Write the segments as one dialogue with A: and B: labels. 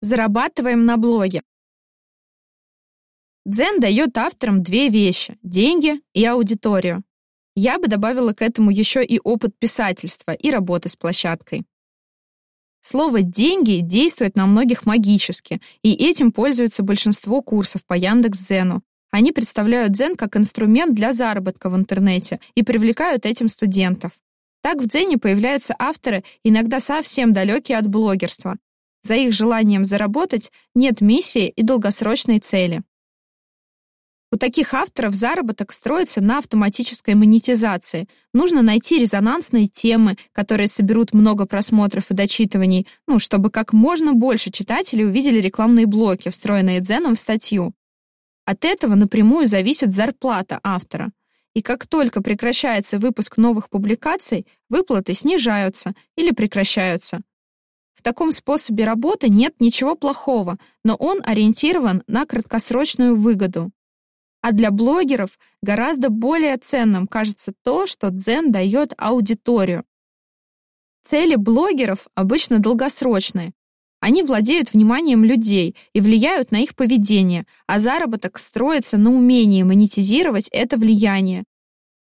A: Зарабатываем на блоге. Дзен дает авторам две вещи — деньги и аудиторию. Я бы добавила к этому еще и опыт писательства и работы с площадкой. Слово «деньги» действует на многих магически, и этим пользуется большинство курсов по Яндекс.Дзену. Они представляют Дзен как инструмент для заработка в интернете и привлекают этим студентов. Так в Дзене появляются авторы, иногда совсем далекие от блогерства, за их желанием заработать нет миссии и долгосрочной цели. У таких авторов заработок строится на автоматической монетизации. Нужно найти резонансные темы, которые соберут много просмотров и дочитываний, ну, чтобы как можно больше читателей увидели рекламные блоки, встроенные Дзеном в статью. От этого напрямую зависит зарплата автора. И как только прекращается выпуск новых публикаций, выплаты снижаются или прекращаются. В таком способе работы нет ничего плохого, но он ориентирован на краткосрочную выгоду. А для блогеров гораздо более ценным кажется то, что Дзен дает аудиторию. Цели блогеров обычно долгосрочные. Они владеют вниманием людей и влияют на их поведение, а заработок строится на умении монетизировать это влияние,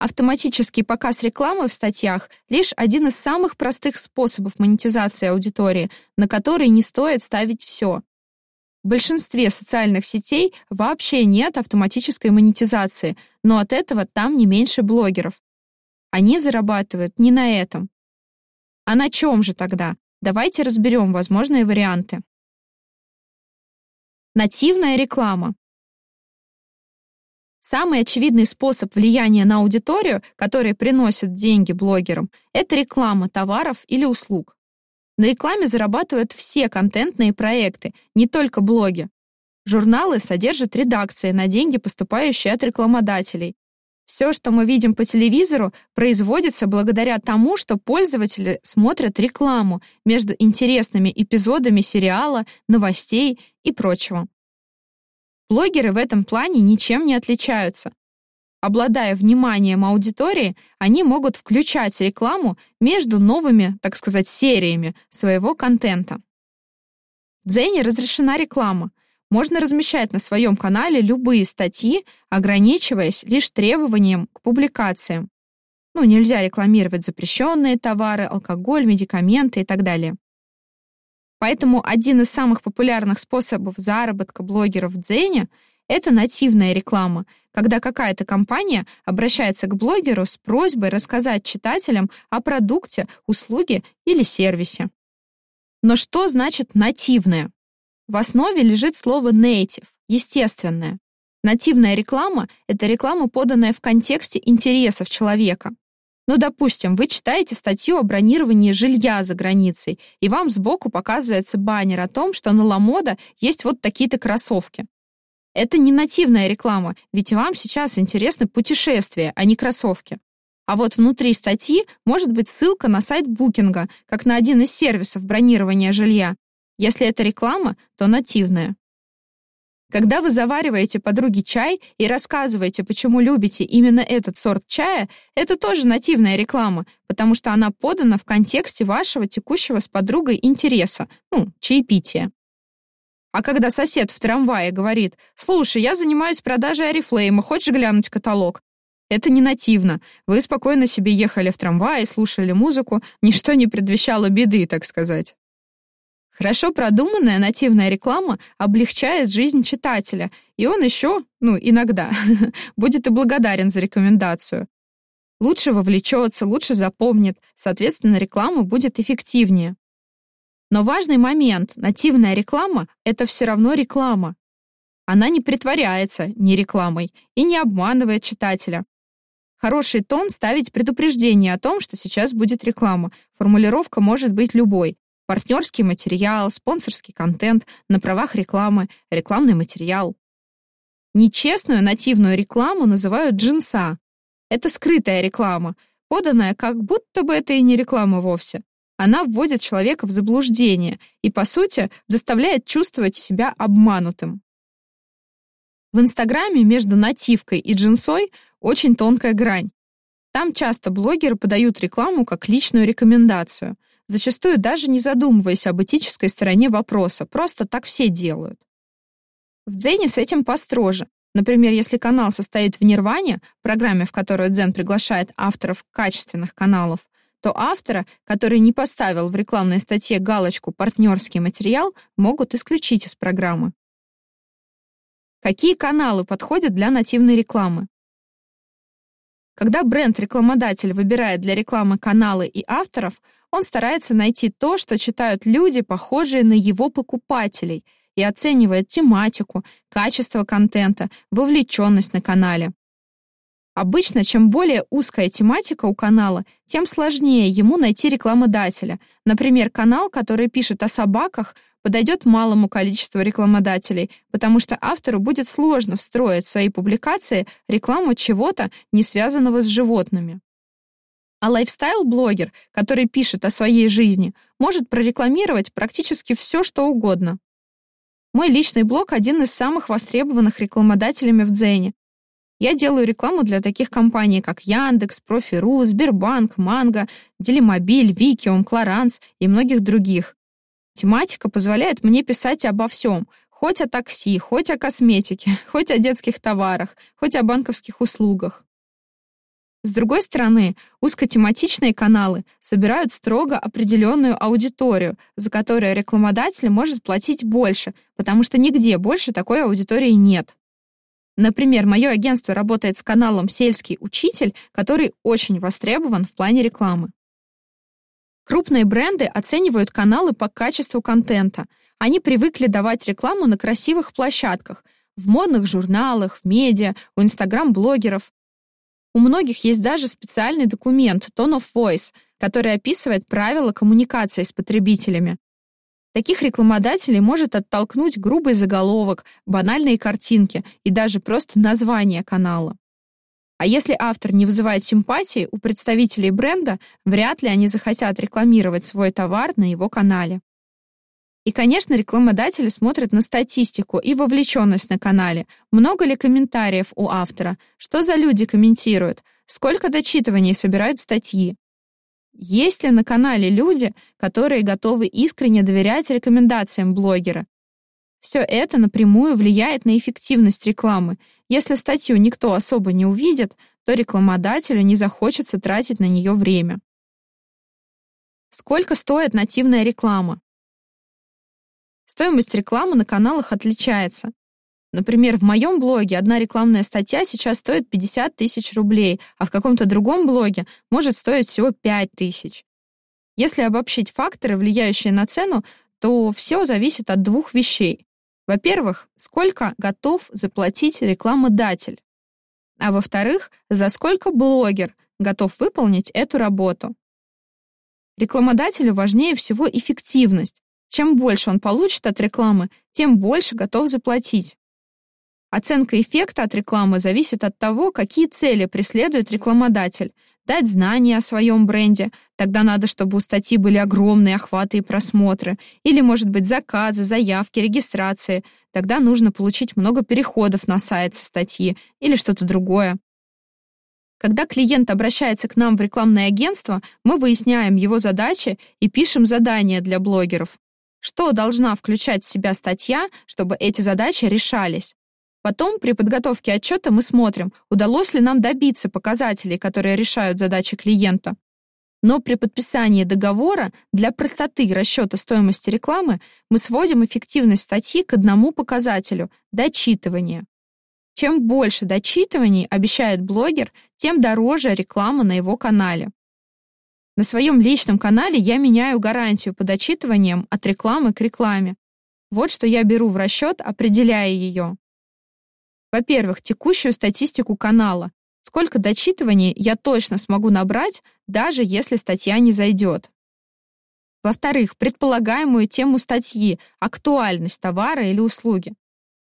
A: Автоматический показ рекламы в статьях — лишь один из самых простых способов монетизации аудитории, на который не стоит ставить все. В большинстве социальных сетей вообще нет автоматической монетизации, но от этого там не меньше блогеров. Они зарабатывают не на этом. А на чем же тогда? Давайте разберем возможные варианты. Нативная реклама. Самый очевидный способ влияния на аудиторию, который приносит деньги блогерам, это реклама товаров или услуг. На рекламе зарабатывают все контентные проекты, не только блоги. Журналы содержат редакции на деньги, поступающие от рекламодателей. Все, что мы видим по телевизору, производится благодаря тому, что пользователи смотрят рекламу между интересными эпизодами сериала, новостей и прочего. Блогеры в этом плане ничем не отличаются. Обладая вниманием аудитории, они могут включать рекламу между новыми, так сказать, сериями своего контента. В Дзене разрешена реклама. Можно размещать на своем канале любые статьи, ограничиваясь лишь требованием к публикациям. Ну, нельзя рекламировать запрещенные товары, алкоголь, медикаменты и так далее. Поэтому один из самых популярных способов заработка блогеров в Дзене — это нативная реклама, когда какая-то компания обращается к блогеру с просьбой рассказать читателям о продукте, услуге или сервисе. Но что значит нативная? В основе лежит слово native — естественное. Нативная реклама — это реклама, поданная в контексте интересов человека. Ну, допустим, вы читаете статью о бронировании жилья за границей, и вам сбоку показывается баннер о том, что на Ламода есть вот такие-то кроссовки. Это не нативная реклама, ведь вам сейчас интересны путешествия, а не кроссовки. А вот внутри статьи может быть ссылка на сайт букинга, как на один из сервисов бронирования жилья. Если это реклама, то нативная. Когда вы завариваете подруге чай и рассказываете, почему любите именно этот сорт чая, это тоже нативная реклама, потому что она подана в контексте вашего текущего с подругой интереса, ну, чаепития. А когда сосед в трамвае говорит «Слушай, я занимаюсь продажей Арифлейма, хочешь глянуть каталог?» Это не нативно. Вы спокойно себе ехали в трамвае, слушали музыку, ничто не предвещало беды, так сказать. Хорошо продуманная нативная реклама облегчает жизнь читателя, и он еще, ну, иногда, будет и благодарен за рекомендацию. Лучше вовлечется, лучше запомнит, соответственно, реклама будет эффективнее. Но важный момент — нативная реклама — это все равно реклама. Она не притворяется не рекламой и не обманывает читателя. Хороший тон ставить предупреждение о том, что сейчас будет реклама. Формулировка может быть любой партнерский материал, спонсорский контент, на правах рекламы, рекламный материал. Нечестную нативную рекламу называют джинса. Это скрытая реклама, поданная как будто бы это и не реклама вовсе. Она вводит человека в заблуждение и, по сути, заставляет чувствовать себя обманутым. В Инстаграме между нативкой и джинсой очень тонкая грань. Там часто блогеры подают рекламу как личную рекомендацию — зачастую даже не задумываясь об этической стороне вопроса, просто так все делают. В Дзене с этим построже. Например, если канал состоит в Нирване, программе, в которую Дзен приглашает авторов качественных каналов, то автора, который не поставил в рекламной статье галочку «партнерский материал», могут исключить из программы. Какие каналы подходят для нативной рекламы? Когда бренд-рекламодатель выбирает для рекламы каналы и авторов, он старается найти то, что читают люди, похожие на его покупателей, и оценивает тематику, качество контента, вовлеченность на канале. Обычно, чем более узкая тематика у канала, тем сложнее ему найти рекламодателя. Например, канал, который пишет о собаках, подойдет малому количеству рекламодателей, потому что автору будет сложно встроить в свои публикации рекламу чего-то, не связанного с животными. А лайфстайл-блогер, который пишет о своей жизни, может прорекламировать практически все, что угодно. Мой личный блог — один из самых востребованных рекламодателями в Дзене, я делаю рекламу для таких компаний, как Яндекс, Профи.ру, Сбербанк, Манго, Делимобиль, Викиум, Кларанс и многих других. Тематика позволяет мне писать обо всем, хоть о такси, хоть о косметике, хоть о детских товарах, хоть о банковских услугах. С другой стороны, узкотематичные каналы собирают строго определенную аудиторию, за которую рекламодатель может платить больше, потому что нигде больше такой аудитории нет. Например, мое агентство работает с каналом «Сельский учитель», который очень востребован в плане рекламы. Крупные бренды оценивают каналы по качеству контента. Они привыкли давать рекламу на красивых площадках, в модных журналах, в медиа, у инстаграм-блогеров. У многих есть даже специальный документ Tone of Voice, который описывает правила коммуникации с потребителями. Таких рекламодателей может оттолкнуть грубый заголовок, банальные картинки и даже просто название канала. А если автор не вызывает симпатии у представителей бренда, вряд ли они захотят рекламировать свой товар на его канале. И, конечно, рекламодатели смотрят на статистику и вовлеченность на канале. Много ли комментариев у автора? Что за люди комментируют? Сколько дочитываний собирают статьи? Есть ли на канале люди, которые готовы искренне доверять рекомендациям блогера? Все это напрямую влияет на эффективность рекламы. Если статью никто особо не увидит, то рекламодателю не захочется тратить на нее время. Сколько стоит нативная реклама? Стоимость рекламы на каналах отличается. Например, в моем блоге одна рекламная статья сейчас стоит 50 тысяч рублей, а в каком-то другом блоге может стоить всего 5 тысяч. Если обобщить факторы, влияющие на цену, то все зависит от двух вещей. Во-первых, сколько готов заплатить рекламодатель. А во-вторых, за сколько блогер готов выполнить эту работу. Рекламодателю важнее всего эффективность. Чем больше он получит от рекламы, тем больше готов заплатить. Оценка эффекта от рекламы зависит от того, какие цели преследует рекламодатель. Дать знания о своем бренде, тогда надо, чтобы у статьи были огромные охваты и просмотры. Или, может быть, заказы, заявки, регистрации. Тогда нужно получить много переходов на сайт со статьи или что-то другое. Когда клиент обращается к нам в рекламное агентство, мы выясняем его задачи и пишем задания для блогеров. Что должна включать в себя статья, чтобы эти задачи решались? Потом при подготовке отчета мы смотрим, удалось ли нам добиться показателей, которые решают задачи клиента. Но при подписании договора для простоты расчета стоимости рекламы мы сводим эффективность статьи к одному показателю — дочитывание. Чем больше дочитываний обещает блогер, тем дороже реклама на его канале. На своем личном канале я меняю гарантию по дочитываниям от рекламы к рекламе. Вот что я беру в расчет, определяя ее. Во-первых, текущую статистику канала. Сколько дочитываний я точно смогу набрать, даже если статья не зайдет. Во-вторых, предполагаемую тему статьи, актуальность товара или услуги.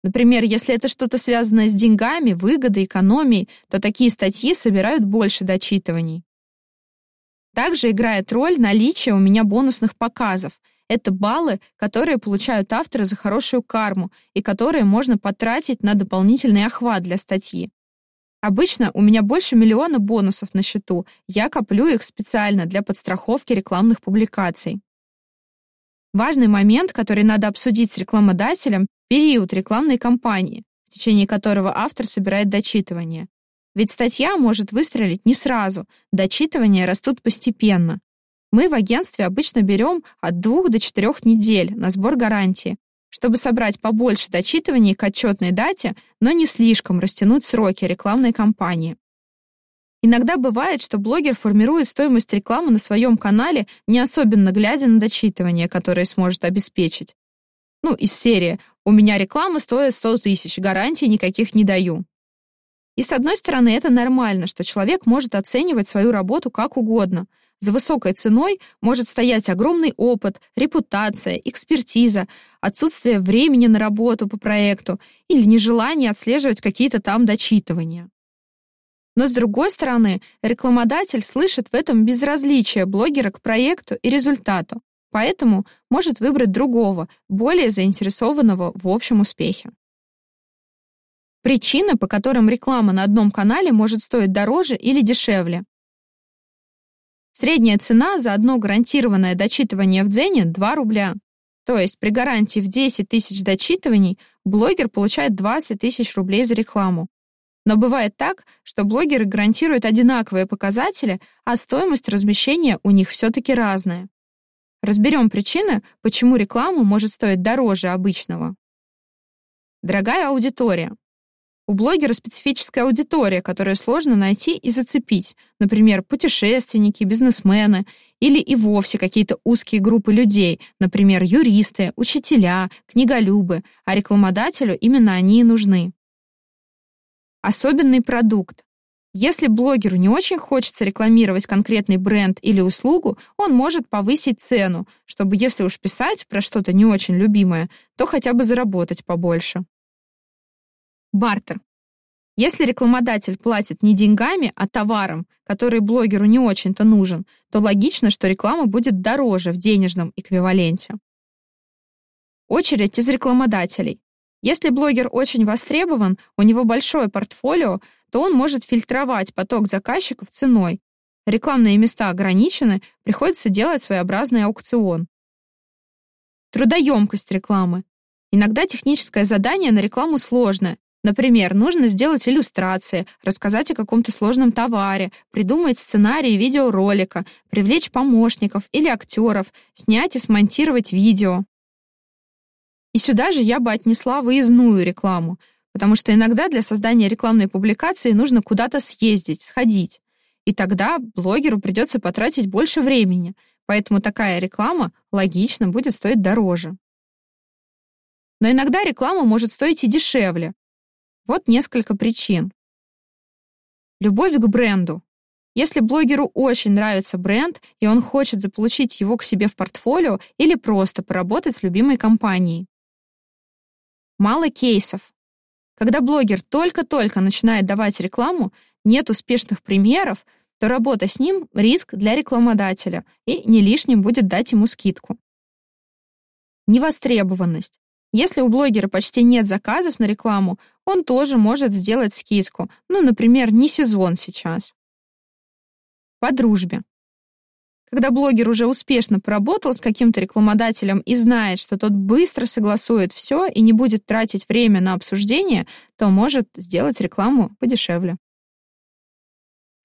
A: Например, если это что-то связанное с деньгами, выгодой, экономией, то такие статьи собирают больше дочитываний. Также играет роль наличие у меня бонусных показов, это баллы, которые получают авторы за хорошую карму и которые можно потратить на дополнительный охват для статьи. Обычно у меня больше миллиона бонусов на счету, я коплю их специально для подстраховки рекламных публикаций. Важный момент, который надо обсудить с рекламодателем — период рекламной кампании, в течение которого автор собирает дочитывание. Ведь статья может выстрелить не сразу, дочитывания растут постепенно. Мы в агентстве обычно берем от двух до четырех недель на сбор гарантии, чтобы собрать побольше дочитываний к отчетной дате, но не слишком растянуть сроки рекламной кампании. Иногда бывает, что блогер формирует стоимость рекламы на своем канале, не особенно глядя на дочитывание, которое сможет обеспечить. Ну, из серии «У меня реклама стоит 100 тысяч, гарантий никаких не даю». И с одной стороны, это нормально, что человек может оценивать свою работу как угодно. За высокой ценой может стоять огромный опыт, репутация, экспертиза, отсутствие времени на работу по проекту или нежелание отслеживать какие-то там дочитывания. Но с другой стороны, рекламодатель слышит в этом безразличие блогера к проекту и результату, поэтому может выбрать другого, более заинтересованного в общем успехе. Причины, по которым реклама на одном канале может стоить дороже или дешевле. Средняя цена за одно гарантированное дочитывание в Дзене — 2 рубля. То есть при гарантии в 10 тысяч дочитываний блогер получает 20 тысяч рублей за рекламу. Но бывает так, что блогеры гарантируют одинаковые показатели, а стоимость размещения у них все-таки разная. Разберем причины, почему реклама может стоить дороже обычного. Дорогая аудитория. У блогера специфическая аудитория, которую сложно найти и зацепить. Например, путешественники, бизнесмены или и вовсе какие-то узкие группы людей, например, юристы, учителя, книголюбы, а рекламодателю именно они и нужны. Особенный продукт. Если блогеру не очень хочется рекламировать конкретный бренд или услугу, он может повысить цену, чтобы, если уж писать про что-то не очень любимое, то хотя бы заработать побольше. Бартер. Если рекламодатель платит не деньгами, а товаром, который блогеру не очень-то нужен, то логично, что реклама будет дороже в денежном эквиваленте. Очередь из рекламодателей. Если блогер очень востребован, у него большое портфолио, то он может фильтровать поток заказчиков ценой. Рекламные места ограничены, приходится делать своеобразный аукцион. Трудоемкость рекламы. Иногда техническое задание на рекламу сложное. Например, нужно сделать иллюстрации, рассказать о каком-то сложном товаре, придумать сценарий видеоролика, привлечь помощников или актеров, снять и смонтировать видео. И сюда же я бы отнесла выездную рекламу, потому что иногда для создания рекламной публикации нужно куда-то съездить, сходить. И тогда блогеру придется потратить больше времени, поэтому такая реклама логично будет стоить дороже. Но иногда реклама может стоить и дешевле. Вот несколько причин. Любовь к бренду. Если блогеру очень нравится бренд, и он хочет заполучить его к себе в портфолио или просто поработать с любимой компанией. Мало кейсов. Когда блогер только-только начинает давать рекламу, нет успешных примеров, то работа с ним — риск для рекламодателя, и не лишним будет дать ему скидку. Невостребованность. Если у блогера почти нет заказов на рекламу, он тоже может сделать скидку. Ну, например, не сезон сейчас. По дружбе. Когда блогер уже успешно поработал с каким-то рекламодателем и знает, что тот быстро согласует все и не будет тратить время на обсуждение, то может сделать рекламу подешевле.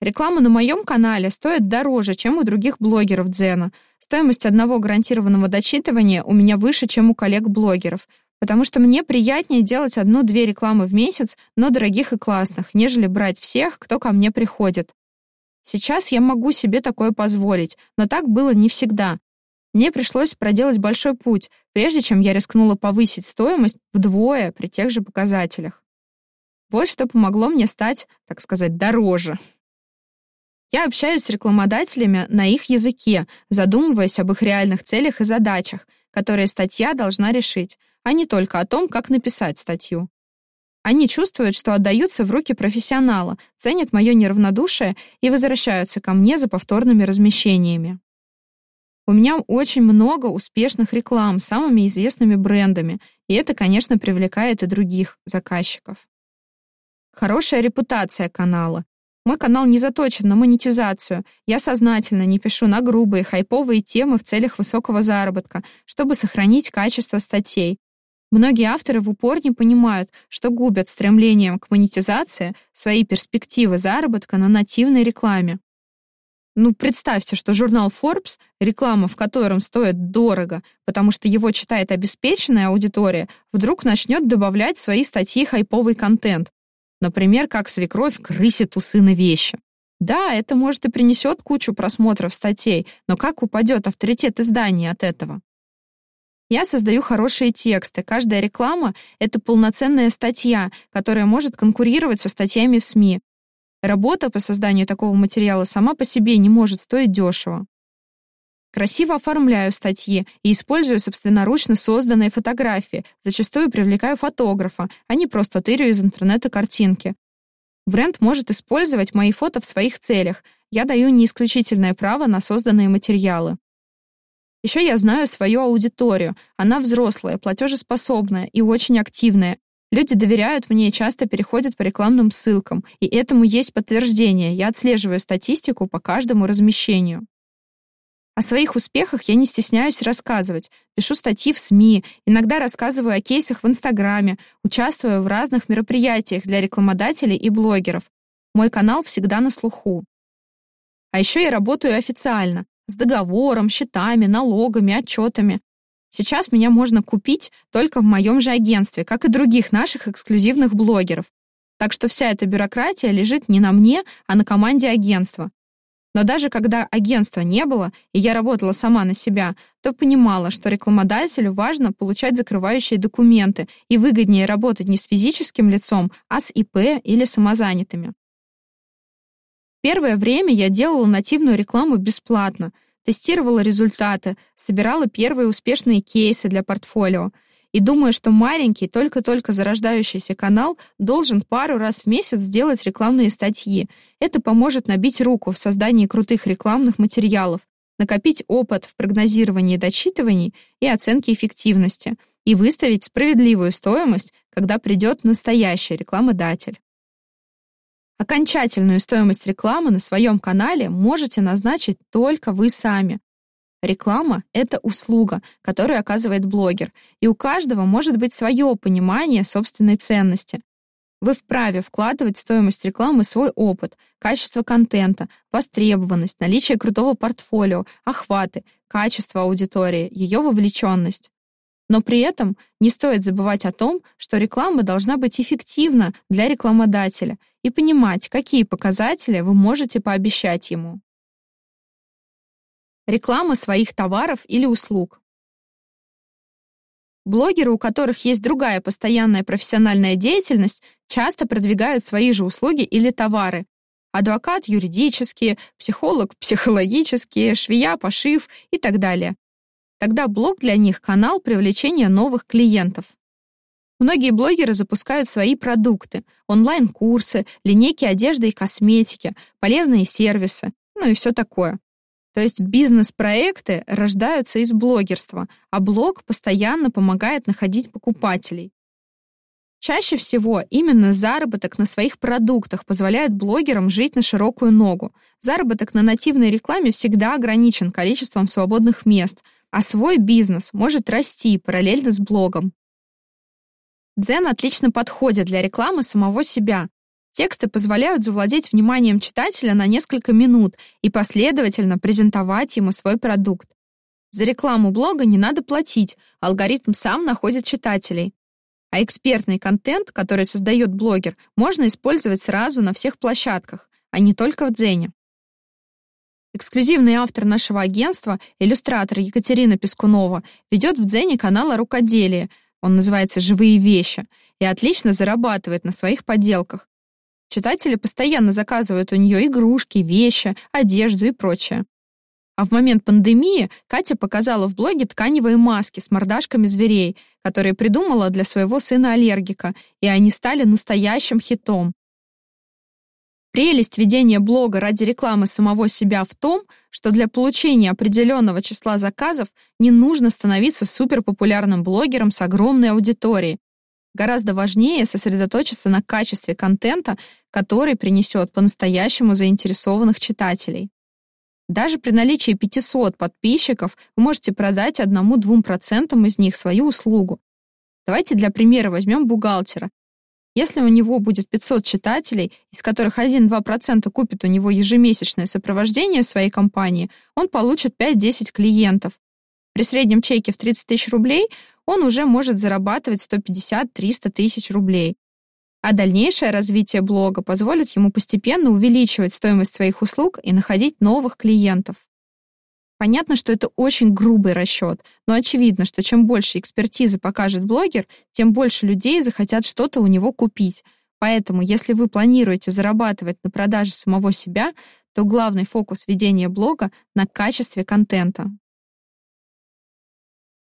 A: Реклама на моем канале стоит дороже, чем у других блогеров Дзена. Стоимость одного гарантированного дочитывания у меня выше, чем у коллег-блогеров, потому что мне приятнее делать одну-две рекламы в месяц, но дорогих и классных, нежели брать всех, кто ко мне приходит. Сейчас я могу себе такое позволить, но так было не всегда. Мне пришлось проделать большой путь, прежде чем я рискнула повысить стоимость вдвое при тех же показателях. Вот что помогло мне стать, так сказать, дороже. Я общаюсь с рекламодателями на их языке, задумываясь об их реальных целях и задачах, которые статья должна решить, а не только о том, как написать статью. Они чувствуют, что отдаются в руки профессионала, ценят мое неравнодушие и возвращаются ко мне за повторными размещениями. У меня очень много успешных реклам с самыми известными брендами, и это, конечно, привлекает и других заказчиков. Хорошая репутация канала. Мой канал не заточен на монетизацию. Я сознательно не пишу на грубые, хайповые темы в целях высокого заработка, чтобы сохранить качество статей. Многие авторы в упор не понимают, что губят стремлением к монетизации свои перспективы заработка на нативной рекламе. Ну, представьте, что журнал Forbes, реклама в котором стоит дорого, потому что его читает обеспеченная аудитория, вдруг начнет добавлять в свои статьи хайповый контент. Например, как свекровь крысит у сына вещи. Да, это, может, и принесет кучу просмотров статей, но как упадет авторитет издания от этого? Я создаю хорошие тексты. Каждая реклама — это полноценная статья, которая может конкурировать со статьями в СМИ. Работа по созданию такого материала сама по себе не может стоить дешево. Красиво оформляю статьи и использую собственноручно созданные фотографии, зачастую привлекаю фотографа, а не просто тырю из интернета картинки. Бренд может использовать мои фото в своих целях. Я даю не исключительное право на созданные материалы. Еще я знаю свою аудиторию. Она взрослая, платежеспособная и очень активная. Люди доверяют мне и часто переходят по рекламным ссылкам, и этому есть подтверждение. Я отслеживаю статистику по каждому размещению. О своих успехах я не стесняюсь рассказывать. Пишу статьи в СМИ, иногда рассказываю о кейсах в Инстаграме, участвую в разных мероприятиях для рекламодателей и блогеров. Мой канал всегда на слуху. А еще я работаю официально с договором, счетами, налогами, отчетами. Сейчас меня можно купить только в моем же агентстве, как и других наших эксклюзивных блогеров. Так что вся эта бюрократия лежит не на мне, а на команде агентства. Но даже когда агентства не было, и я работала сама на себя, то понимала, что рекламодателю важно получать закрывающие документы и выгоднее работать не с физическим лицом, а с ИП или самозанятыми. Первое время я делала нативную рекламу бесплатно, тестировала результаты, собирала первые успешные кейсы для портфолио. И думаю, что маленький, только-только зарождающийся канал должен пару раз в месяц сделать рекламные статьи. Это поможет набить руку в создании крутых рекламных материалов, накопить опыт в прогнозировании дочитываний и оценке эффективности и выставить справедливую стоимость, когда придет настоящий рекламодатель. Окончательную стоимость рекламы на своем канале можете назначить только вы сами. Реклама — это услуга, которую оказывает блогер, и у каждого может быть свое понимание собственной ценности. Вы вправе вкладывать в стоимость рекламы свой опыт, качество контента, востребованность, наличие крутого портфолио, охваты, качество аудитории, ее вовлеченность. Но при этом не стоит забывать о том, что реклама должна быть эффективна для рекламодателя и понимать, какие показатели вы можете пообещать ему. Реклама своих товаров или услуг. Блогеры, у которых есть другая постоянная профессиональная деятельность, часто продвигают свои же услуги или товары. Адвокат — юридические, психолог — психологические, швея — пошив и так далее. Тогда блог для них — канал привлечения новых клиентов. Многие блогеры запускают свои продукты, онлайн-курсы, линейки одежды и косметики, полезные сервисы, ну и все такое. То есть бизнес-проекты рождаются из блогерства, а блог постоянно помогает находить покупателей. Чаще всего именно заработок на своих продуктах позволяет блогерам жить на широкую ногу. Заработок на нативной рекламе всегда ограничен количеством свободных мест, а свой бизнес может расти параллельно с блогом. Дзен отлично подходит для рекламы самого себя. Тексты позволяют завладеть вниманием читателя на несколько минут и последовательно презентовать ему свой продукт. За рекламу блога не надо платить, алгоритм сам находит читателей. А экспертный контент, который создает блогер, можно использовать сразу на всех площадках, а не только в Дзене. Эксклюзивный автор нашего агентства, иллюстратор Екатерина Пескунова, ведет в Дзене канал о рукоделии. Он называется «Живые вещи» и отлично зарабатывает на своих подделках. Читатели постоянно заказывают у нее игрушки, вещи, одежду и прочее. А в момент пандемии Катя показала в блоге тканевые маски с мордашками зверей, которые придумала для своего сына-аллергика, и они стали настоящим хитом. Прелесть ведения блога ради рекламы самого себя в том, что для получения определенного числа заказов не нужно становиться суперпопулярным блогером с огромной аудиторией. Гораздо важнее сосредоточиться на качестве контента, который принесет по-настоящему заинтересованных читателей. Даже при наличии 500 подписчиков вы можете продать одному-двум процентам из них свою услугу. Давайте для примера возьмем бухгалтера. Если у него будет 500 читателей, из которых 1-2% купит у него ежемесячное сопровождение своей компании, он получит 5-10 клиентов. При среднем чеке в 30 тысяч рублей он уже может зарабатывать 150-300 тысяч рублей. А дальнейшее развитие блога позволит ему постепенно увеличивать стоимость своих услуг и находить новых клиентов. Понятно, что это очень грубый расчет, но очевидно, что чем больше экспертизы покажет блогер, тем больше людей захотят что-то у него купить. Поэтому, если вы планируете зарабатывать на продаже самого себя, то главный фокус ведения блога на качестве контента.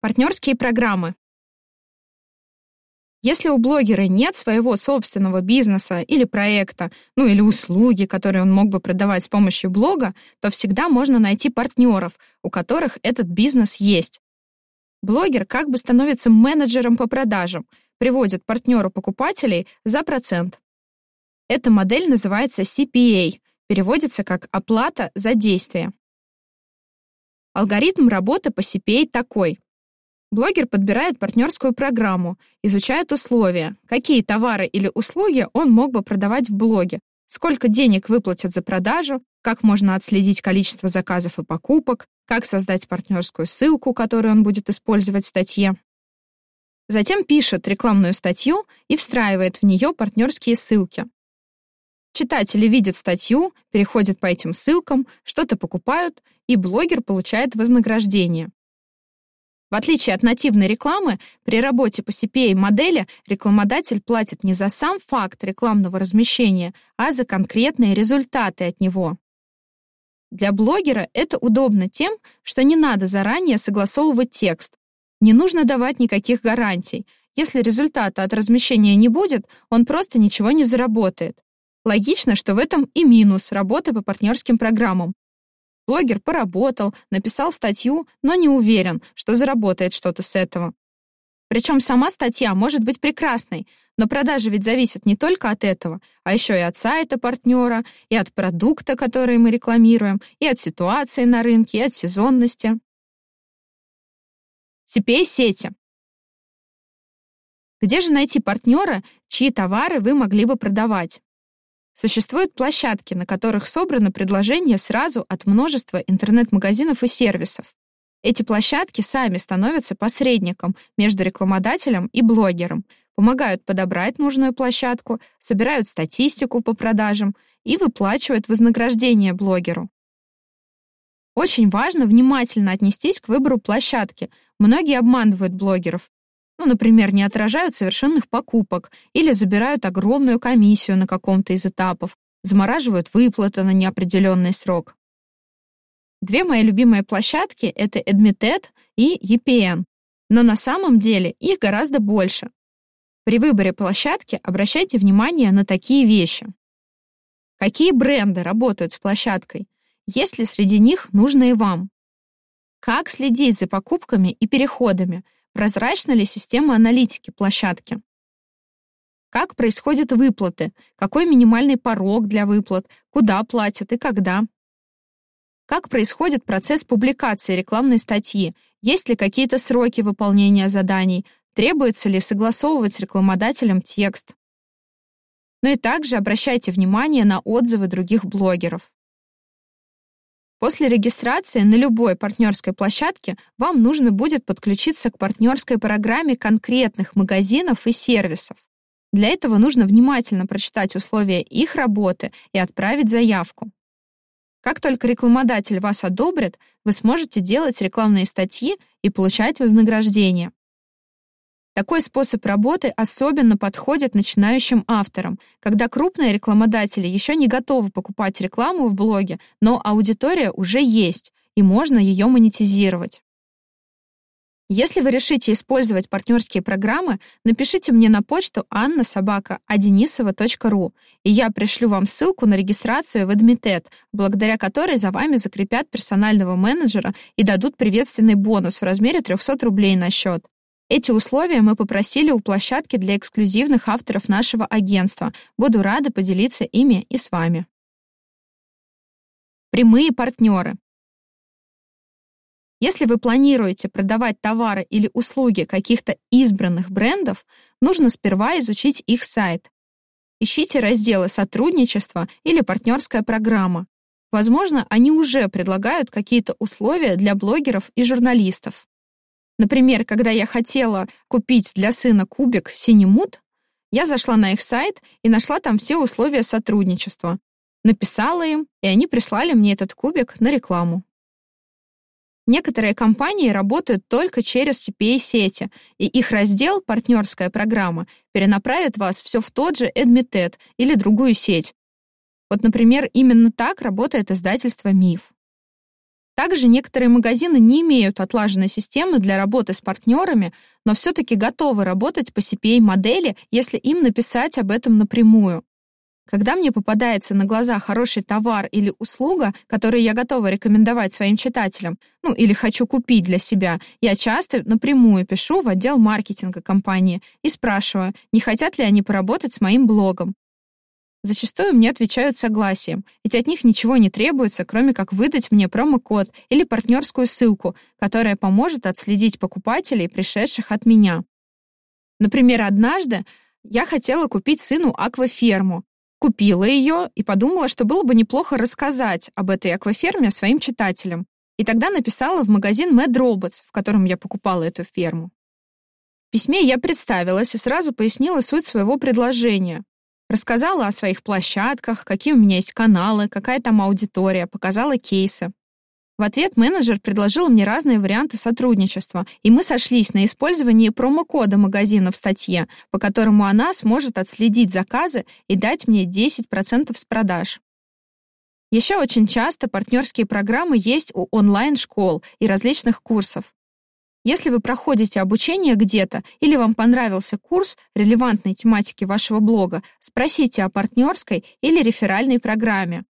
A: Партнерские программы. Если у блогера нет своего собственного бизнеса или проекта, ну или услуги, которые он мог бы продавать с помощью блога, то всегда можно найти партнеров, у которых этот бизнес есть. Блогер как бы становится менеджером по продажам, приводит партнеру покупателей за процент. Эта модель называется CPA, переводится как «оплата за действие». Алгоритм работы по CPA такой. Блогер подбирает партнерскую программу, изучает условия, какие товары или услуги он мог бы продавать в блоге, сколько денег выплатят за продажу, как можно отследить количество заказов и покупок, как создать партнерскую ссылку, которую он будет использовать в статье. Затем пишет рекламную статью и встраивает в нее партнерские ссылки. Читатели видят статью, переходят по этим ссылкам, что-то покупают, и блогер получает вознаграждение. В отличие от нативной рекламы, при работе по CPA-модели рекламодатель платит не за сам факт рекламного размещения, а за конкретные результаты от него. Для блогера это удобно тем, что не надо заранее согласовывать текст, не нужно давать никаких гарантий. Если результата от размещения не будет, он просто ничего не заработает. Логично, что в этом и минус работы по партнерским программам. Блогер поработал, написал статью, но не уверен, что заработает что-то с этого. Причем сама статья может быть прекрасной, но продажи ведь зависят не только от этого, а еще и от сайта партнера, и от продукта, который мы рекламируем, и от ситуации на рынке, и от сезонности. CPA-сети. Где же найти партнера, чьи товары вы могли бы продавать? Существуют площадки, на которых собраны предложения сразу от множества интернет-магазинов и сервисов. Эти площадки сами становятся посредником между рекламодателем и блогером, помогают подобрать нужную площадку, собирают статистику по продажам и выплачивают вознаграждение блогеру. Очень важно внимательно отнестись к выбору площадки. Многие обманывают блогеров, ну, например, не отражают совершенных покупок или забирают огромную комиссию на каком-то из этапов, замораживают выплаты на неопределенный срок. Две мои любимые площадки — это Admitted и EPN, но на самом деле их гораздо больше. При выборе площадки обращайте внимание на такие вещи. Какие бренды работают с площадкой? Есть ли среди них нужные вам? Как следить за покупками и переходами? Прозрачна ли система аналитики площадки? Как происходят выплаты? Какой минимальный порог для выплат? Куда платят и когда? Как происходит процесс публикации рекламной статьи? Есть ли какие-то сроки выполнения заданий? Требуется ли согласовывать с рекламодателем текст? Ну и также обращайте внимание на отзывы других блогеров. После регистрации на любой партнерской площадке вам нужно будет подключиться к партнерской программе конкретных магазинов и сервисов. Для этого нужно внимательно прочитать условия их работы и отправить заявку. Как только рекламодатель вас одобрит, вы сможете делать рекламные статьи и получать вознаграждение. Такой способ работы особенно подходит начинающим авторам, когда крупные рекламодатели еще не готовы покупать рекламу в блоге, но аудитория уже есть, и можно ее монетизировать. Если вы решите использовать партнерские программы, напишите мне на почту annasobaka.adenisova.ru, и я пришлю вам ссылку на регистрацию в Admitet, благодаря которой за вами закрепят персонального менеджера и дадут приветственный бонус в размере 300 рублей на счет. Эти условия мы попросили у площадки для эксклюзивных авторов нашего агентства. Буду рада поделиться ими и с вами. Прямые партнеры. Если вы планируете продавать товары или услуги каких-то избранных брендов, нужно сперва изучить их сайт. Ищите разделы «Сотрудничество» или «Партнерская программа». Возможно, они уже предлагают какие-то условия для блогеров и журналистов. Например, когда я хотела купить для сына кубик «Синемут», я зашла на их сайт и нашла там все условия сотрудничества. Написала им, и они прислали мне этот кубик на рекламу. Некоторые компании работают только через CPA-сети, и их раздел «Партнерская программа» перенаправит вас все в тот же Admitted или другую сеть. Вот, например, именно так работает издательство «Миф». Также некоторые магазины не имеют отлаженной системы для работы с партнерами, но все-таки готовы работать по CPA-модели, если им написать об этом напрямую. Когда мне попадается на глаза хороший товар или услуга, которые я готова рекомендовать своим читателям, ну или хочу купить для себя, я часто напрямую пишу в отдел маркетинга компании и спрашиваю, не хотят ли они поработать с моим блогом. Зачастую мне отвечают согласием, ведь от них ничего не требуется, кроме как выдать мне промокод или партнерскую ссылку, которая поможет отследить покупателей, пришедших от меня. Например, однажды я хотела купить сыну акваферму, Купила ее и подумала, что было бы неплохо рассказать об этой акваферме своим читателям. И тогда написала в магазин Mad Robots, в котором я покупала эту ферму. В письме я представилась и сразу пояснила суть своего предложения. Рассказала о своих площадках, какие у меня есть каналы, какая там аудитория, показала кейсы. В ответ менеджер предложил мне разные варианты сотрудничества, и мы сошлись на использовании промокода магазина в статье, по которому она сможет отследить заказы и дать мне 10% с продаж. Еще очень часто партнерские программы есть у онлайн-школ и различных курсов. Если вы проходите обучение где-то или вам понравился курс релевантной тематики вашего блога, спросите о партнерской или реферальной программе.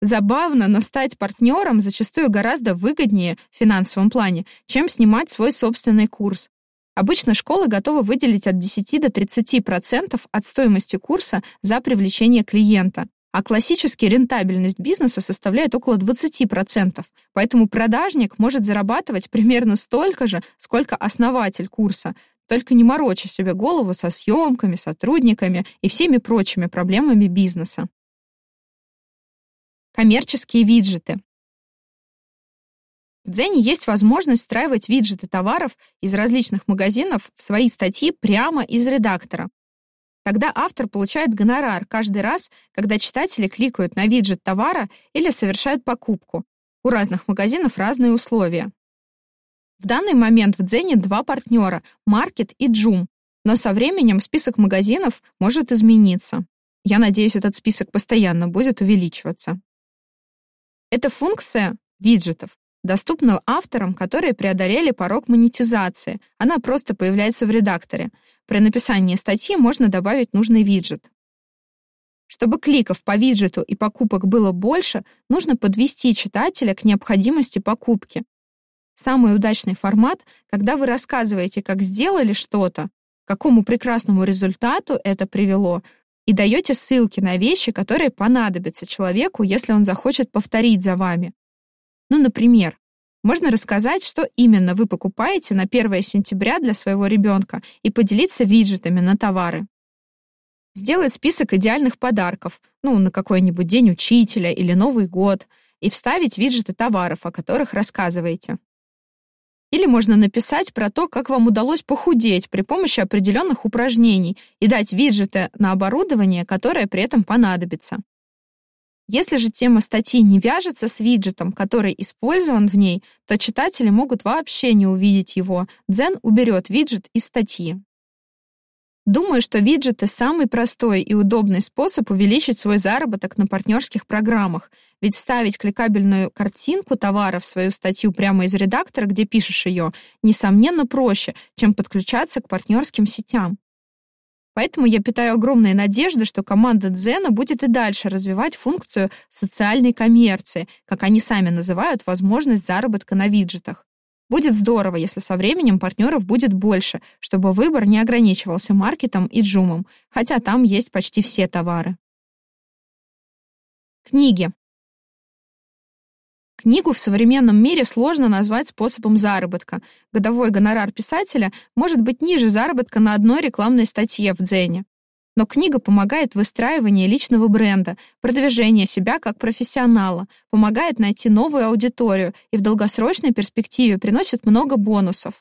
A: Забавно, но стать партнером зачастую гораздо выгоднее в финансовом плане, чем снимать свой собственный курс. Обычно школы готовы выделить от 10 до 30% от стоимости курса за привлечение клиента, а классически рентабельность бизнеса составляет около 20%, поэтому продажник может зарабатывать примерно столько же, сколько основатель курса, только не мороча себе голову со съемками, сотрудниками и всеми прочими проблемами бизнеса. Коммерческие виджеты. В Дзене есть возможность встраивать виджеты товаров из различных магазинов в свои статьи прямо из редактора. Тогда автор получает гонорар каждый раз, когда читатели кликают на виджет товара или совершают покупку. У разных магазинов разные условия. В данный момент в Дзене два партнера — Market и Joom, но со временем список магазинов может измениться. Я надеюсь, этот список постоянно будет увеличиваться. Эта функция виджетов доступна авторам, которые преодолели порог монетизации. Она просто появляется в редакторе. При написании статьи можно добавить нужный виджет. Чтобы кликов по виджету и покупок было больше, нужно подвести читателя к необходимости покупки. Самый удачный формат, когда вы рассказываете, как сделали что-то, к какому прекрасному результату это привело, и даете ссылки на вещи, которые понадобятся человеку, если он захочет повторить за вами. Ну, например, можно рассказать, что именно вы покупаете на 1 сентября для своего ребенка и поделиться виджетами на товары. Сделать список идеальных подарков, ну, на какой-нибудь день учителя или Новый год, и вставить виджеты товаров, о которых рассказываете. Или можно написать про то, как вам удалось похудеть при помощи определенных упражнений и дать виджеты на оборудование, которое при этом понадобится. Если же тема статьи не вяжется с виджетом, который использован в ней, то читатели могут вообще не увидеть его. Дзен уберет виджет из статьи. Думаю, что виджеты — самый простой и удобный способ увеличить свой заработок на партнерских программах, ведь ставить кликабельную картинку товара в свою статью прямо из редактора, где пишешь ее, несомненно проще, чем подключаться к партнерским сетям. Поэтому я питаю огромные надежды, что команда Дзена будет и дальше развивать функцию социальной коммерции, как они сами называют возможность заработка на виджетах. Будет здорово, если со временем партнеров будет больше, чтобы выбор не ограничивался маркетом и джумом, хотя там есть почти все товары. Книги. Книгу в современном мире сложно назвать способом заработка. Годовой гонорар писателя может быть ниже заработка на одной рекламной статье в Дзене. Но книга помогает в выстраивании личного бренда, продвижении себя как профессионала, помогает найти новую аудиторию и в долгосрочной перспективе приносит много бонусов.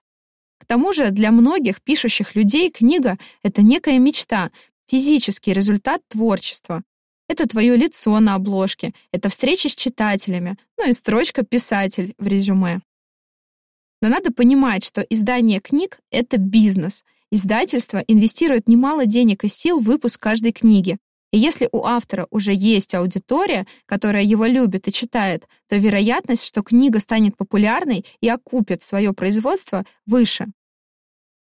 A: К тому же для многих пишущих людей книга — это некая мечта, физический результат творчества. Это твое лицо на обложке, это встреча с читателями, ну и строчка «писатель» в резюме. Но надо понимать, что издание книг — это бизнес — Издательство инвестирует немало денег и сил в выпуск каждой книги. И если у автора уже есть аудитория, которая его любит и читает, то вероятность, что книга станет популярной и окупит свое производство, выше.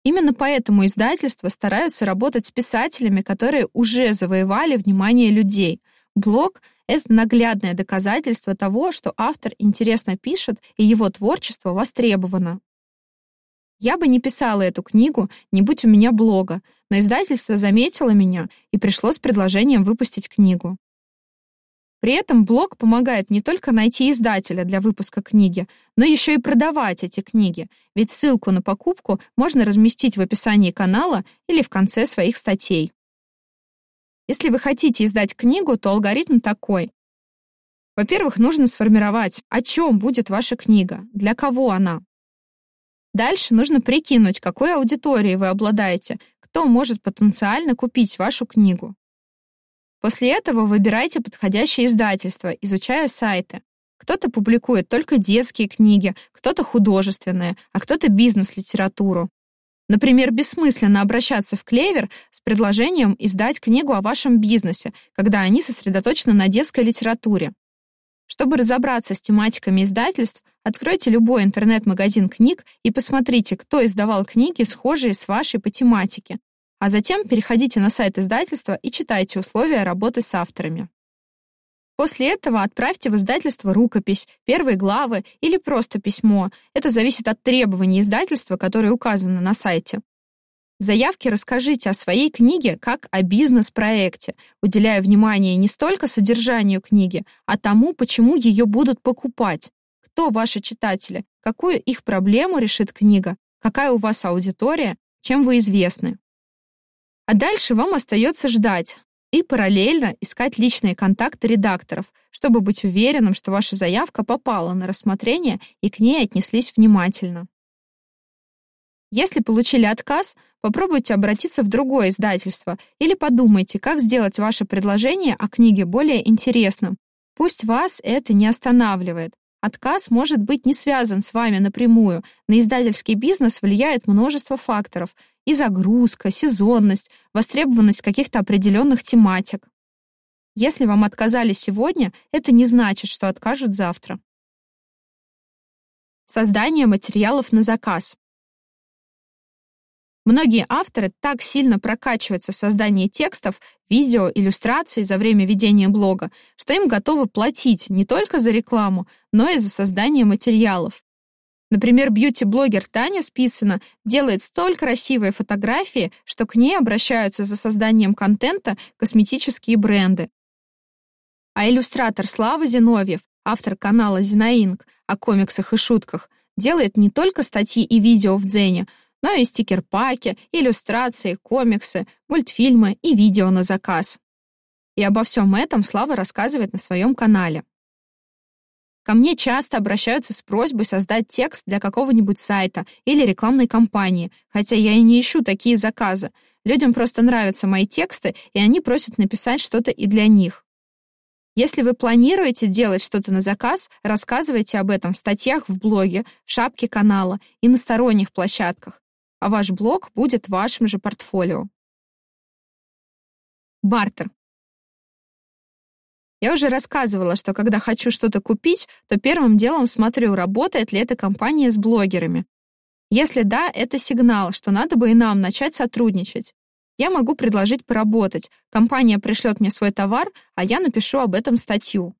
A: Именно поэтому издательства стараются работать с писателями, которые уже завоевали внимание людей. Блог — это наглядное доказательство того, что автор интересно пишет и его творчество востребовано. Я бы не писала эту книгу, не будь у меня блога, но издательство заметило меня и пришло с предложением выпустить книгу. При этом блог помогает не только найти издателя для выпуска книги, но еще и продавать эти книги, ведь ссылку на покупку можно разместить в описании канала или в конце своих статей. Если вы хотите издать книгу, то алгоритм такой. Во-первых, нужно сформировать, о чем будет ваша книга, для кого она. Дальше нужно прикинуть, какой аудиторией вы обладаете, кто может потенциально купить вашу книгу. После этого выбирайте подходящее издательство, изучая сайты. Кто-то публикует только детские книги, кто-то художественные, а кто-то бизнес-литературу. Например, бессмысленно обращаться в Клевер с предложением издать книгу о вашем бизнесе, когда они сосредоточены на детской литературе. Чтобы разобраться с тематиками издательств, откройте любой интернет-магазин книг и посмотрите, кто издавал книги, схожие с вашей по тематике. А затем переходите на сайт издательства и читайте условия работы с авторами. После этого отправьте в издательство рукопись, первые главы или просто письмо. Это зависит от требований издательства, которые указаны на сайте. В заявке расскажите о своей книге как о бизнес-проекте, уделяя внимание не столько содержанию книги, а тому, почему ее будут покупать. Кто ваши читатели, какую их проблему решит книга, какая у вас аудитория, чем вы известны. А дальше вам остается ждать и параллельно искать личные контакты редакторов, чтобы быть уверенным, что ваша заявка попала на рассмотрение и к ней отнеслись внимательно. Если получили отказ, попробуйте обратиться в другое издательство или подумайте, как сделать ваше предложение о книге более интересным. Пусть вас это не останавливает. Отказ может быть не связан с вами напрямую. На издательский бизнес влияет множество факторов. И загрузка, сезонность, востребованность каких-то определенных тематик. Если вам отказали сегодня, это не значит, что откажут завтра. Создание материалов на заказ. Многие авторы так сильно прокачиваются в создании текстов, видео, иллюстраций за время ведения блога, что им готовы платить не только за рекламу, но и за создание материалов. Например, бьюти-блогер Таня Спицына делает столь красивые фотографии, что к ней обращаются за созданием контента косметические бренды. А иллюстратор Слава Зиновьев, автор канала Зинаинг о комиксах и шутках, делает не только статьи и видео в Дзене, но и стикер-паки, иллюстрации, комиксы, мультфильмы и видео на заказ. И обо всем этом Слава рассказывает на своем канале. Ко мне часто обращаются с просьбой создать текст для какого-нибудь сайта или рекламной кампании, хотя я и не ищу такие заказы. Людям просто нравятся мои тексты, и они просят написать что-то и для них. Если вы планируете делать что-то на заказ, рассказывайте об этом в статьях в блоге, в шапке канала и на сторонних площадках а ваш блог будет вашим же портфолио. Бартер. Я уже рассказывала, что когда хочу что-то купить, то первым делом смотрю, работает ли эта компания с блогерами. Если да, это сигнал, что надо бы и нам начать сотрудничать. Я могу предложить поработать. Компания пришлет мне свой товар, а я напишу об этом статью.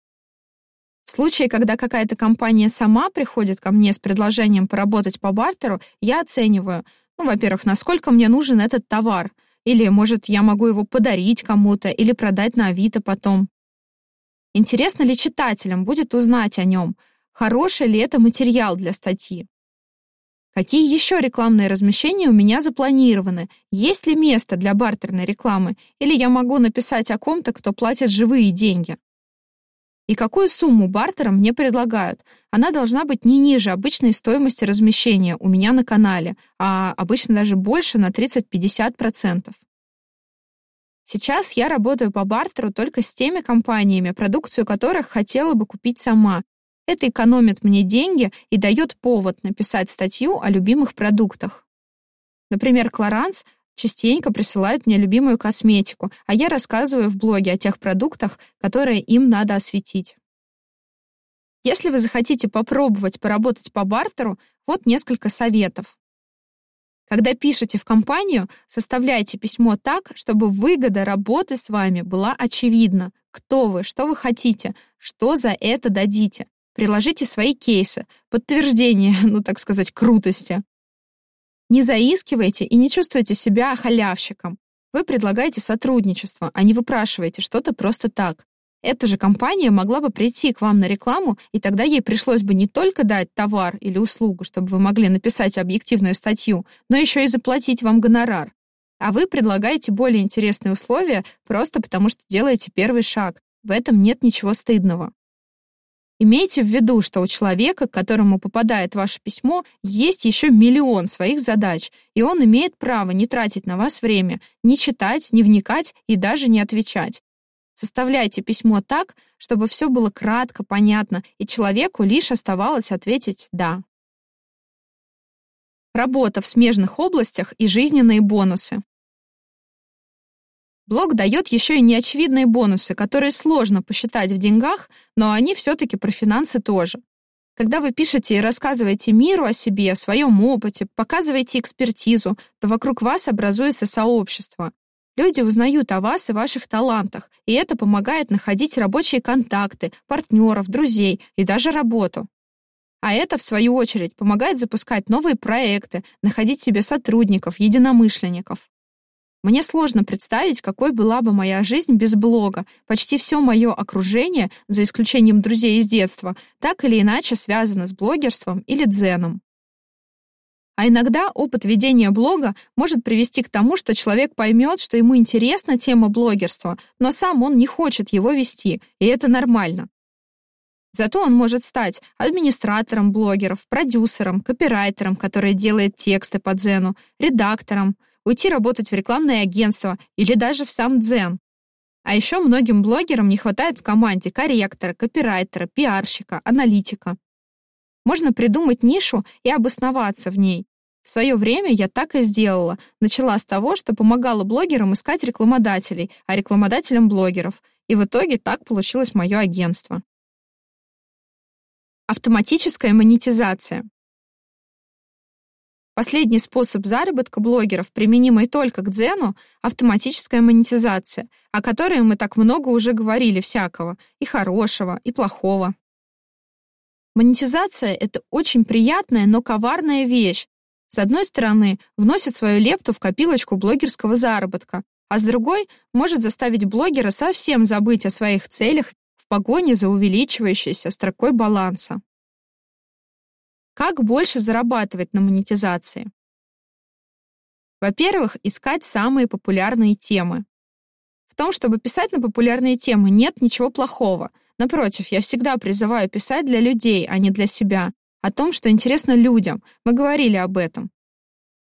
A: В случае, когда какая-то компания сама приходит ко мне с предложением поработать по бартеру, я оцениваю, ну, во-первых, насколько мне нужен этот товар, или, может, я могу его подарить кому-то или продать на Авито потом. Интересно ли читателям будет узнать о нем, хороший ли это материал для статьи. Какие еще рекламные размещения у меня запланированы? Есть ли место для бартерной рекламы? Или я могу написать о ком-то, кто платит живые деньги? И какую сумму бартера мне предлагают? Она должна быть не ниже обычной стоимости размещения у меня на канале, а обычно даже больше на 30-50%. Сейчас я работаю по бартеру только с теми компаниями, продукцию которых хотела бы купить сама, это экономит мне деньги и дает повод написать статью о любимых продуктах. Например, Клоранс частенько присылает мне любимую косметику, а я рассказываю в блоге о тех продуктах, которые им надо осветить. Если вы захотите попробовать поработать по бартеру, вот несколько советов. Когда пишете в компанию, составляйте письмо так, чтобы выгода работы с вами была очевидна. Кто вы, что вы хотите, что за это дадите. Приложите свои кейсы, подтверждение, ну так сказать, крутости. Не заискивайте и не чувствуйте себя халявщиком. Вы предлагаете сотрудничество, а не выпрашиваете что-то просто так. Эта же компания могла бы прийти к вам на рекламу, и тогда ей пришлось бы не только дать товар или услугу, чтобы вы могли написать объективную статью, но еще и заплатить вам гонорар. А вы предлагаете более интересные условия просто потому, что делаете первый шаг. В этом нет ничего стыдного. Имейте в виду, что у человека, к которому попадает ваше письмо, есть еще миллион своих задач, и он имеет право не тратить на вас время, не читать, не вникать и даже не отвечать. Составляйте письмо так, чтобы все было кратко, понятно, и человеку лишь оставалось ответить «да». Работа в смежных областях и жизненные бонусы. Блог дает еще и неочевидные бонусы, которые сложно посчитать в деньгах, но они все-таки про финансы тоже. Когда вы пишете и рассказываете миру о себе, о своем опыте, показываете экспертизу, то вокруг вас образуется сообщество. Люди узнают о вас и ваших талантах, и это помогает находить рабочие контакты, партнеров, друзей и даже работу. А это, в свою очередь, помогает запускать новые проекты, находить себе сотрудников, единомышленников. Мне сложно представить, какой была бы моя жизнь без блога. Почти все мое окружение, за исключением друзей из детства, так или иначе связано с блогерством или дзеном. А иногда опыт ведения блога может привести к тому, что человек поймет, что ему интересна тема блогерства, но сам он не хочет его вести, и это нормально. Зато он может стать администратором блогеров, продюсером, копирайтером, который делает тексты по дзену, редактором — уйти работать в рекламное агентство или даже в сам Дзен. А еще многим блогерам не хватает в команде корректора, копирайтера, пиарщика, аналитика. Можно придумать нишу и обосноваться в ней. В свое время я так и сделала. Начала с того, что помогала блогерам искать рекламодателей, а рекламодателям блогеров. И в итоге так получилось мое агентство. Автоматическая монетизация. Последний способ заработка блогеров, применимый только к Дзену, автоматическая монетизация, о которой мы так много уже говорили всякого, и хорошего, и плохого. Монетизация — это очень приятная, но коварная вещь. С одной стороны, вносит свою лепту в копилочку блогерского заработка, а с другой может заставить блогера совсем забыть о своих целях в погоне за увеличивающейся строкой баланса. Как больше зарабатывать на монетизации? Во-первых, искать самые популярные темы. В том, чтобы писать на популярные темы, нет ничего плохого. Напротив, я всегда призываю писать для людей, а не для себя, о том, что интересно людям. Мы говорили об этом.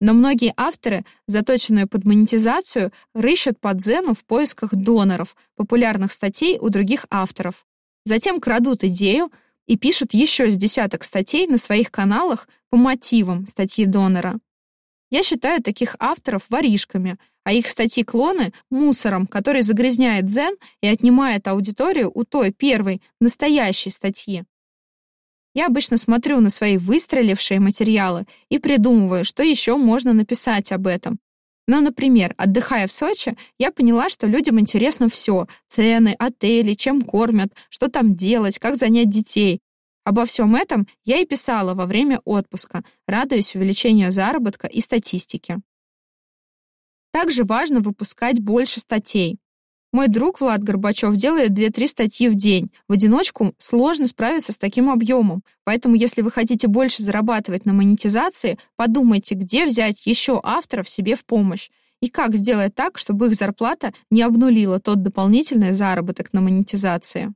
A: Но многие авторы, заточенные под монетизацию, рыщут по дзену в поисках доноров, популярных статей у других авторов. Затем крадут идею, и пишут еще с десяток статей на своих каналах по мотивам статьи донора. Я считаю таких авторов воришками, а их статьи-клоны — мусором, который загрязняет дзен и отнимает аудиторию у той первой, настоящей статьи. Я обычно смотрю на свои выстрелившие материалы и придумываю, что еще можно написать об этом. Ну, например, отдыхая в Сочи, я поняла, что людям интересно все — цены, отели, чем кормят, что там делать, как занять детей. Обо всем этом я и писала во время отпуска, радуясь увеличению заработка и статистики. Также важно выпускать больше статей. Мой друг Влад Горбачев делает 2-3 статьи в день. В одиночку сложно справиться с таким объемом, поэтому если вы хотите больше зарабатывать на монетизации, подумайте, где взять еще авторов себе в помощь и как сделать так, чтобы их зарплата не обнулила тот дополнительный заработок на монетизации.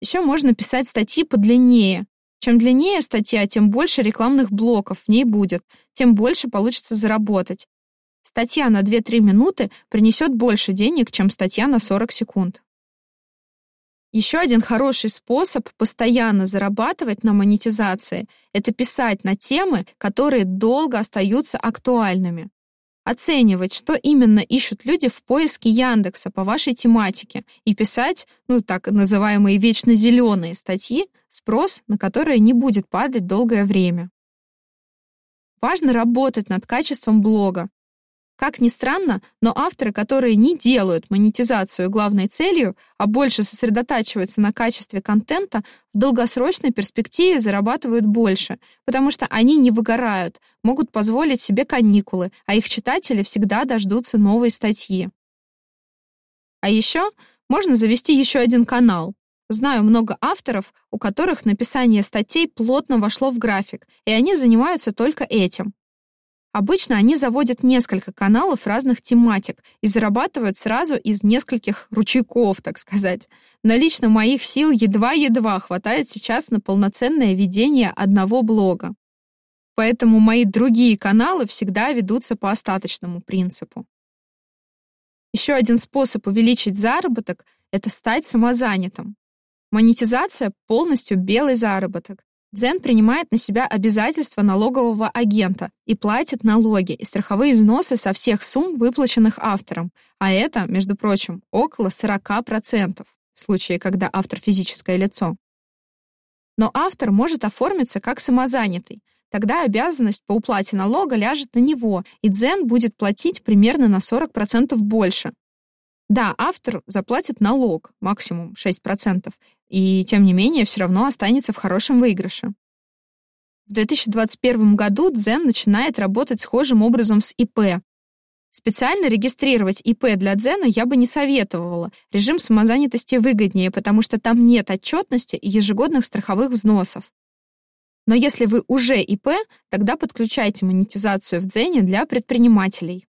A: Еще можно писать статьи подлиннее. Чем длиннее статья, тем больше рекламных блоков в ней будет, тем больше получится заработать. Статья на 2-3 минуты принесет больше денег, чем статья на 40 секунд. Еще один хороший способ постоянно зарабатывать на монетизации — это писать на темы, которые долго остаются актуальными. Оценивать, что именно ищут люди в поиске Яндекса по вашей тематике, и писать, ну, так называемые вечно зеленые статьи, спрос на которые не будет падать долгое время. Важно работать над качеством блога, как ни странно, но авторы, которые не делают монетизацию главной целью, а больше сосредотачиваются на качестве контента, в долгосрочной перспективе зарабатывают больше, потому что они не выгорают, могут позволить себе каникулы, а их читатели всегда дождутся новой статьи. А еще можно завести еще один канал. Знаю много авторов, у которых написание статей плотно вошло в график, и они занимаются только этим. Обычно они заводят несколько каналов разных тематик и зарабатывают сразу из нескольких ручейков, так сказать. Но лично моих сил едва-едва хватает сейчас на полноценное ведение одного блога. Поэтому мои другие каналы всегда ведутся по остаточному принципу. Еще один способ увеличить заработок — это стать самозанятым. Монетизация — полностью белый заработок. Дзен принимает на себя обязательства налогового агента и платит налоги и страховые взносы со всех сумм, выплаченных автором, а это, между прочим, около 40% в случае, когда автор физическое лицо. Но автор может оформиться как самозанятый. Тогда обязанность по уплате налога ляжет на него, и Дзен будет платить примерно на 40% больше. Да, автор заплатит налог, максимум 6%, и тем не менее все равно останется в хорошем выигрыше. В 2021 году Дзен начинает работать схожим образом с ИП. Специально регистрировать ИП для Дзена я бы не советовала. Режим самозанятости выгоднее, потому что там нет отчетности и ежегодных страховых взносов. Но если вы уже ИП, тогда подключайте монетизацию в Дзене для предпринимателей.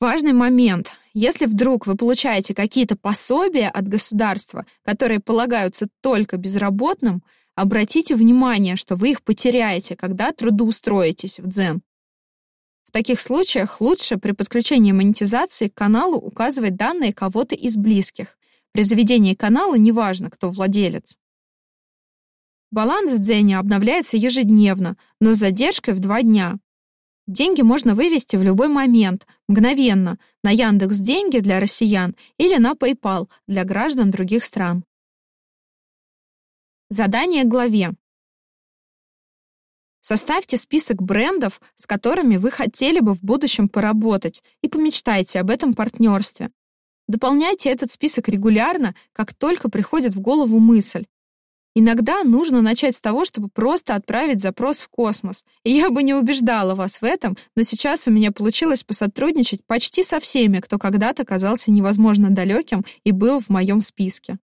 A: Важный момент. Если вдруг вы получаете какие-то пособия от государства, которые полагаются только безработным, обратите внимание, что вы их потеряете, когда трудоустроитесь в Дзен. В таких случаях лучше при подключении монетизации к каналу указывать данные кого-то из близких. При заведении канала неважно, кто владелец. Баланс в Дзене обновляется ежедневно, но с задержкой в два дня. Деньги можно вывести в любой момент, мгновенно, на Яндекс Деньги для россиян или на PayPal для граждан других стран. Задание главе. Составьте список брендов, с которыми вы хотели бы в будущем поработать, и помечтайте об этом партнерстве. Дополняйте этот список регулярно, как только приходит в голову мысль. Иногда нужно начать с того, чтобы просто отправить запрос в космос. И я бы не убеждала вас в этом, но сейчас у меня получилось посотрудничать почти со всеми, кто когда-то казался невозможно далеким и был в моем списке.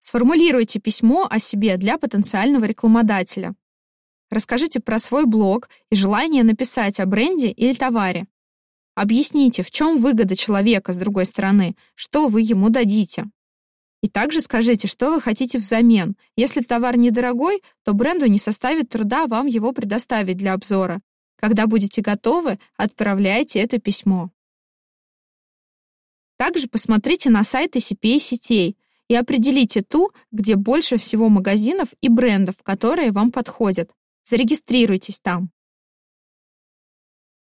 A: Сформулируйте письмо о себе для потенциального рекламодателя. Расскажите про свой блог и желание написать о бренде или товаре. Объясните, в чем выгода человека с другой стороны, что вы ему дадите. И также скажите, что вы хотите взамен. Если товар недорогой, то бренду не составит труда вам его предоставить для обзора. Когда будете готовы, отправляйте это письмо. Также посмотрите на сайты CPA-сетей и определите ту, где больше всего магазинов и брендов, которые вам подходят. Зарегистрируйтесь там.